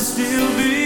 still be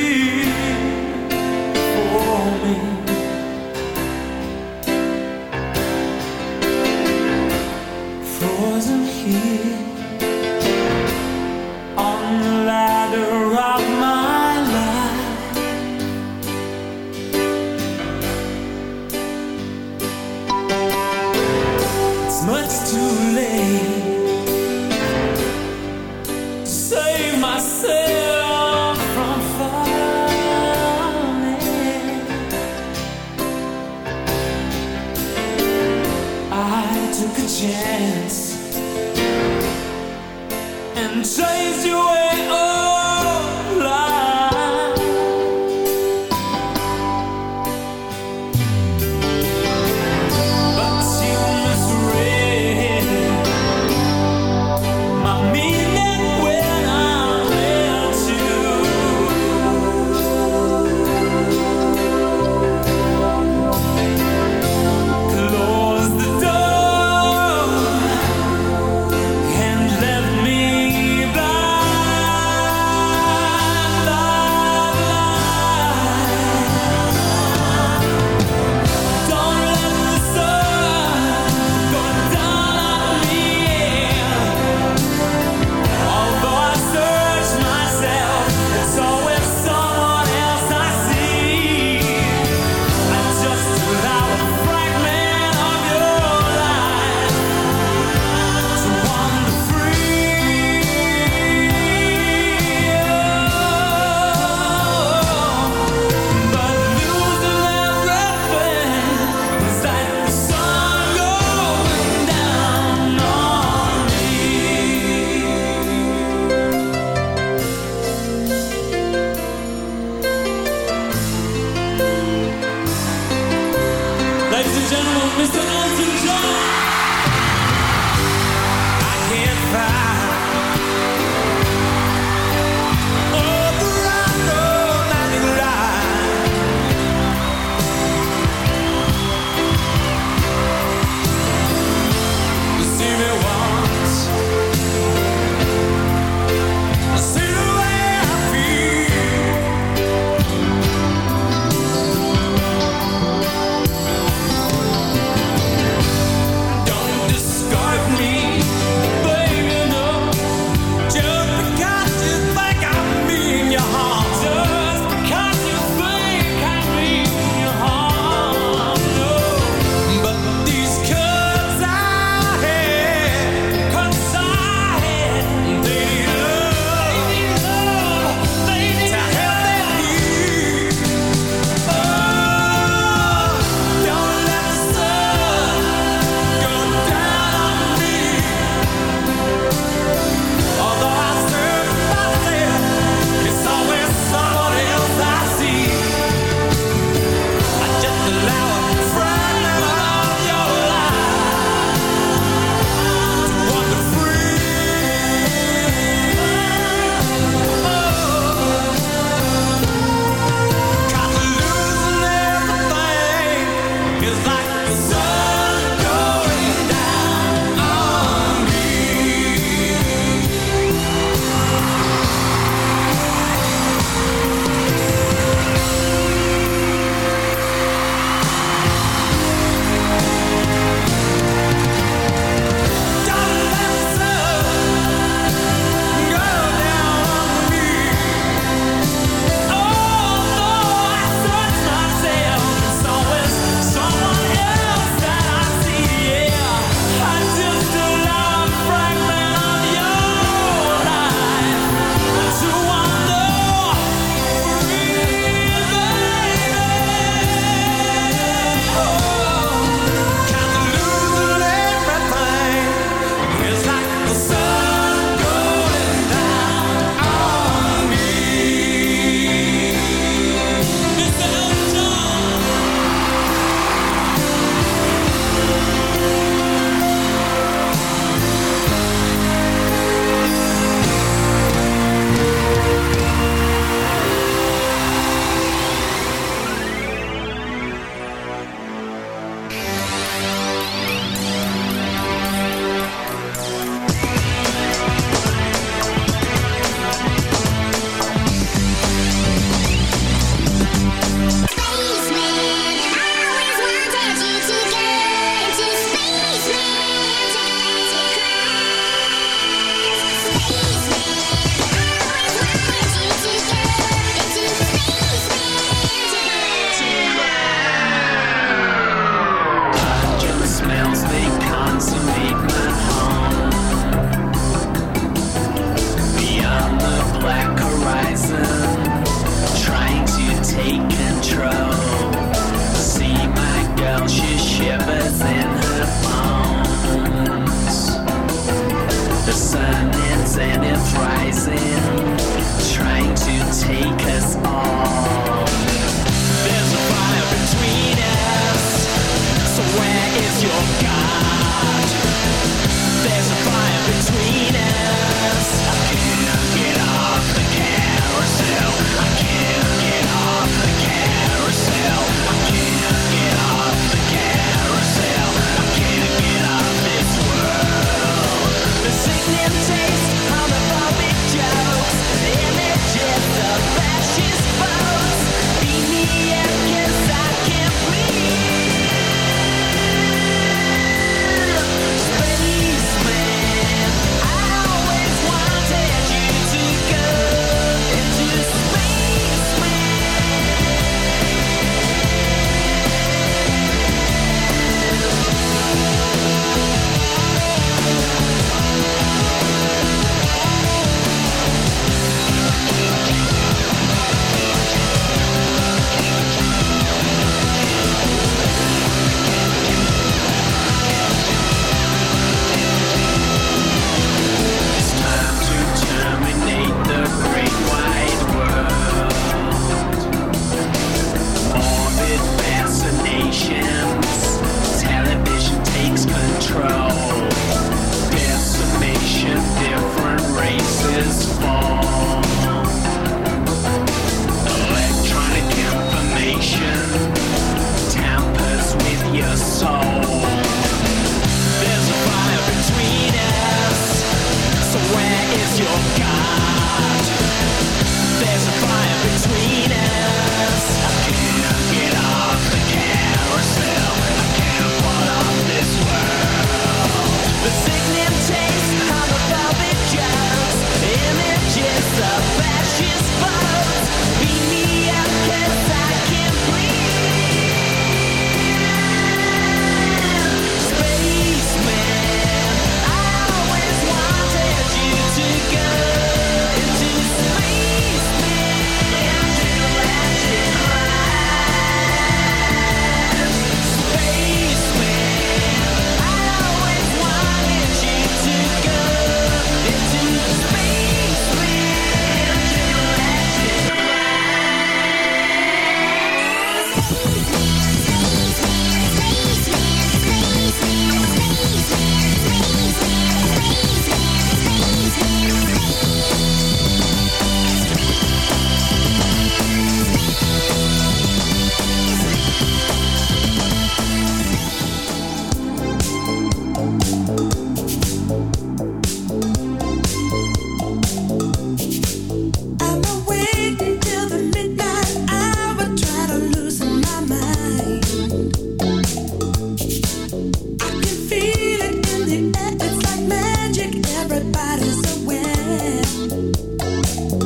Doing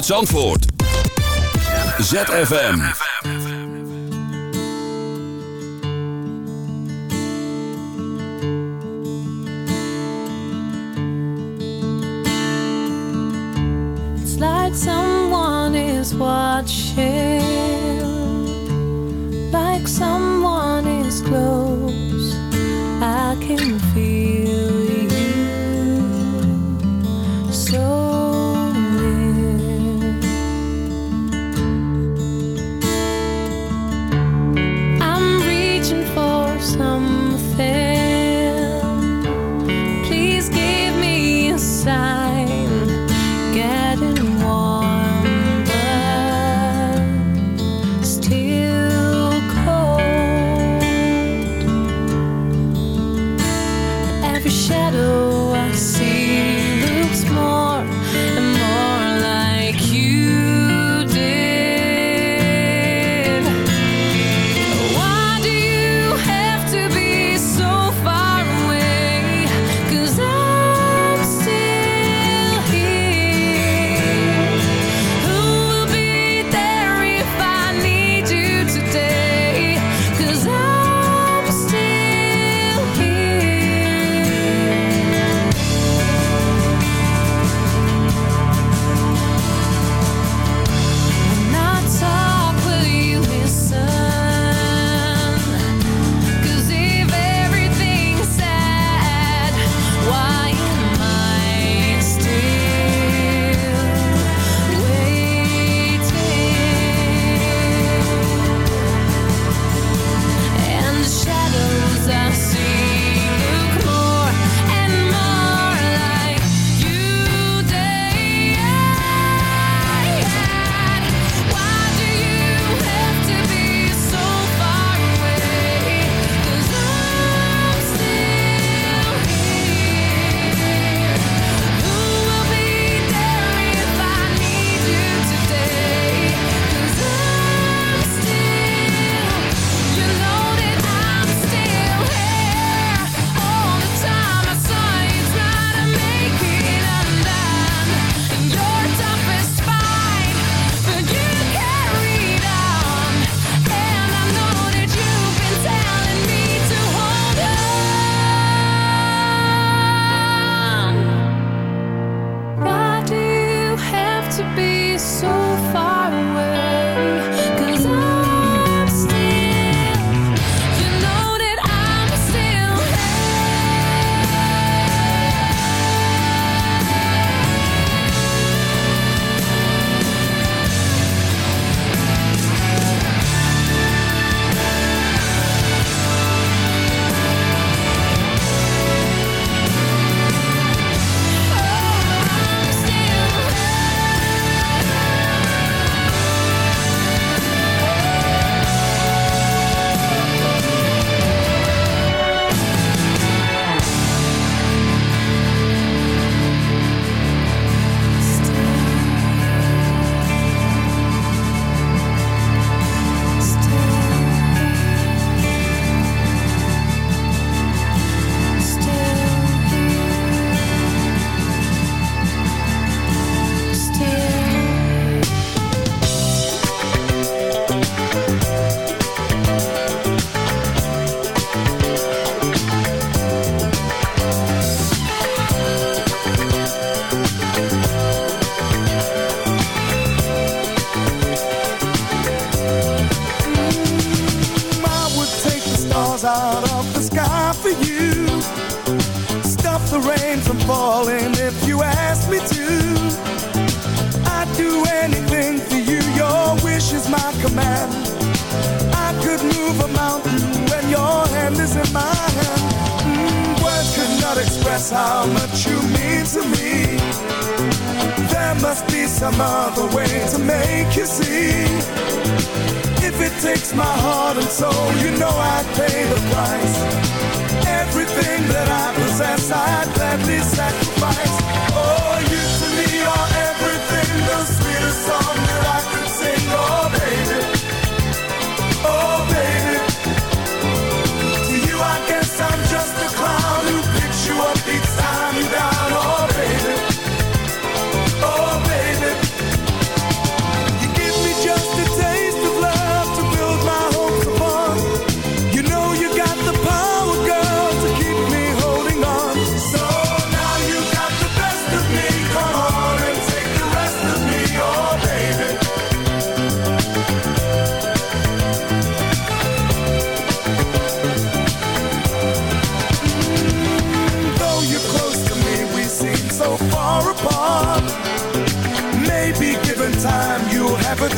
uit Zandvoort. ZFM. man. I could move a mountain when your hand is in my hand. Mm, words could not express how much you mean to me. There must be some other way to make you see. If it takes my heart and soul, you know I'd pay the price. Everything that I possess, I'd gladly sacrifice. Oh, you to me are everything, the sweetest song.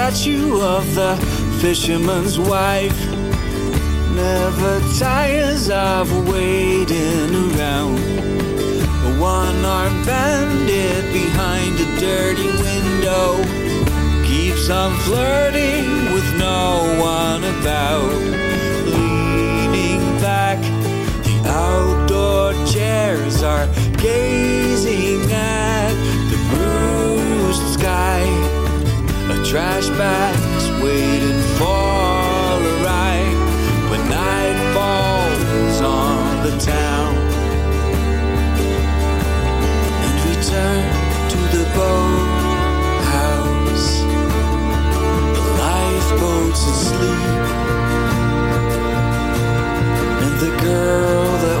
statue of the fisherman's wife never tires of waiting around. A one-armed bandit behind a dirty window keeps on flirting with no one about. Leaning back, the outdoor chairs are gazing trash bag's waiting for a ride when night falls on the town. And return to the boathouse. The lifeboat's asleep. And the girl that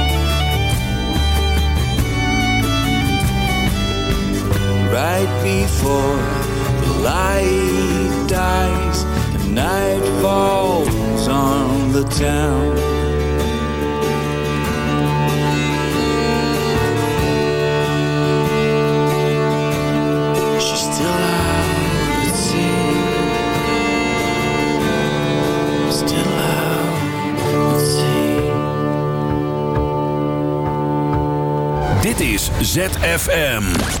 right before the light dies and night falls on the town. She's still out at sea. Still out at sea. Dit is ZFM.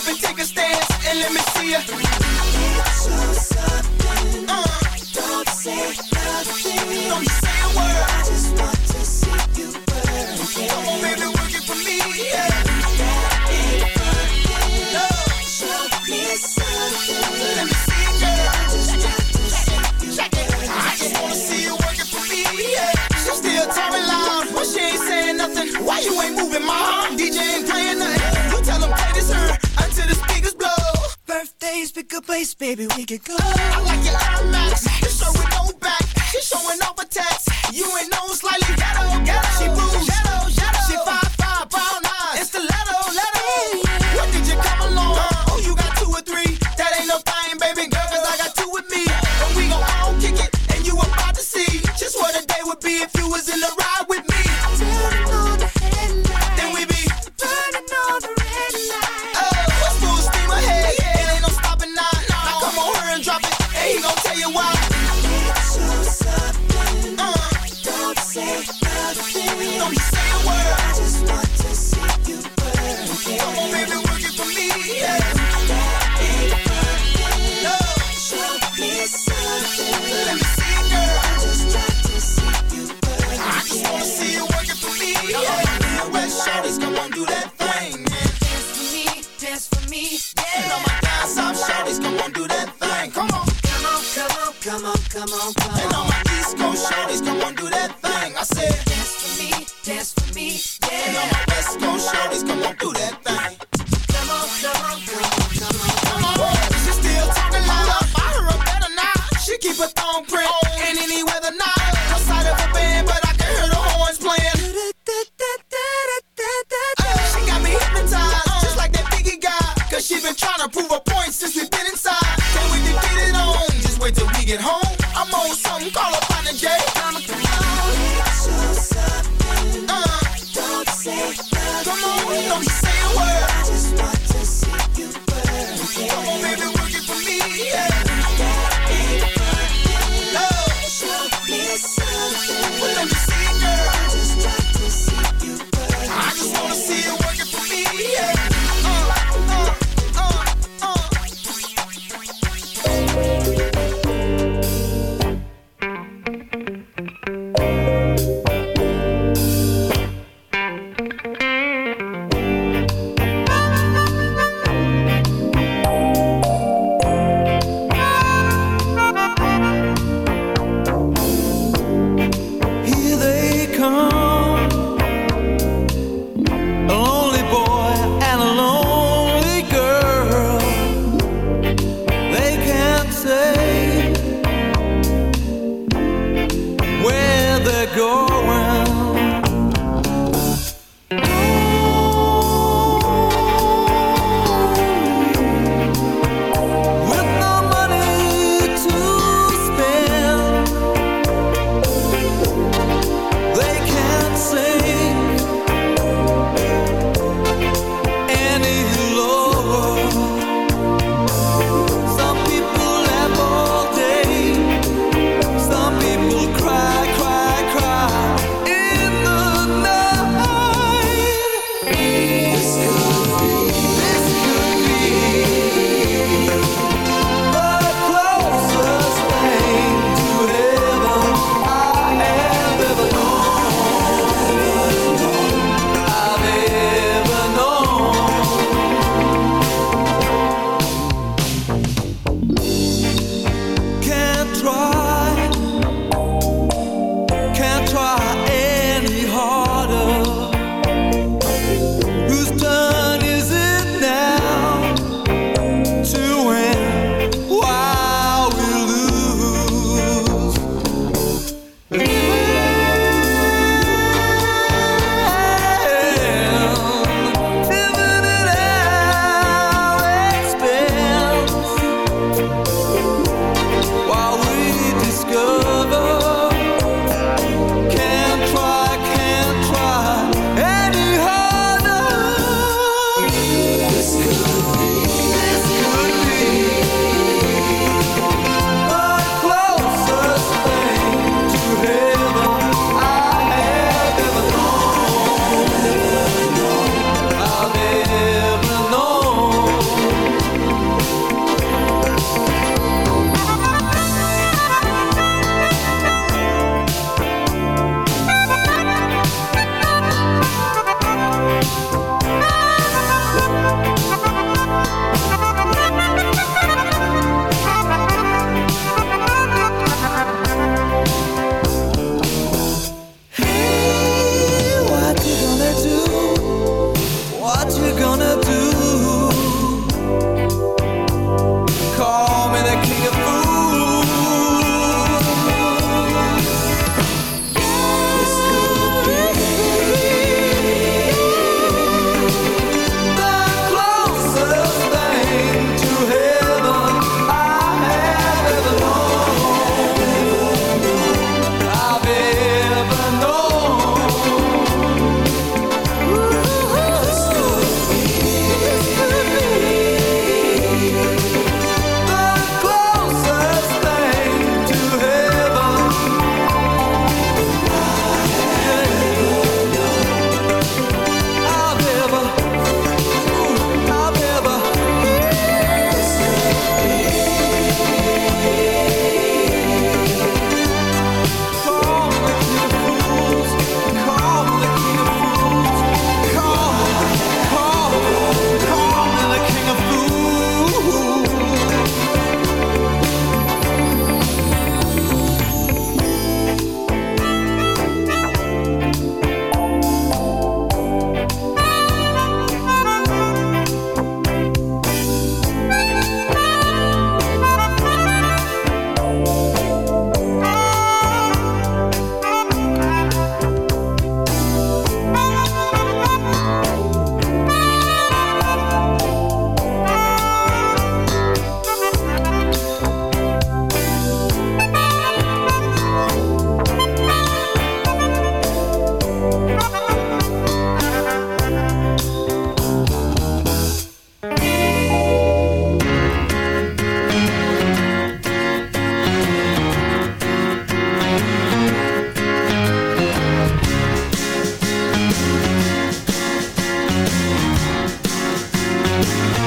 up and take a stance and let me see you. Something. Don't say nothing. Don't say a word. I just want to see you. Come on, baby, work it for me. Yeah. Still talking loud, but she ain't saying nothing. Why you ain't moving, mom? pick a place, baby, we could go. I like your loud max. You sure we no back. You showing off a tax. You ain't no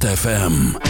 ZFM.